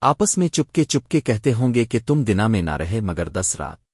آپس میں چپکے چپکے کہتے ہوں گے کہ تم دنا میں نہ رہے مگر دس رات۔